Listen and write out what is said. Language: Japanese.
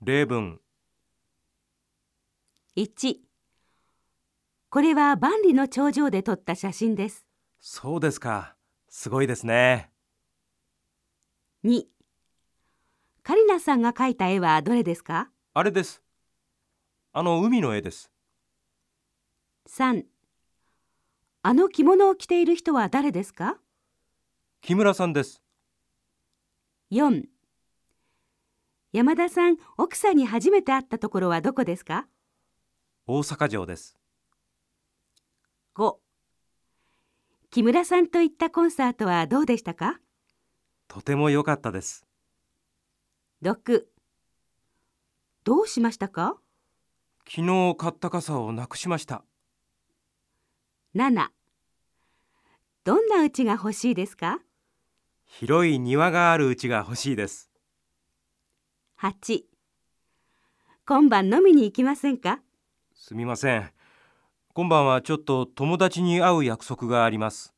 例文。1これは万里の長城で撮った写真です。そうですか。すごいですね。2カリナさんが描いた絵はどれですか？あれです。あの海の絵です。3あの着物を着ている人は誰ですか？木村さんです。4山田さん奥さんに初めて会ったところはどこですか？大阪城です。5木村さんと行ったコンサートはどうでしたか？とても良かったです。6どうしましたか？昨日買った傘をなくしました。7どんな家が欲しいですか？広い庭がある家が欲しいです8今晩飲みに行きませんか？すみません。今晩はちょっと友達に会う約束があります。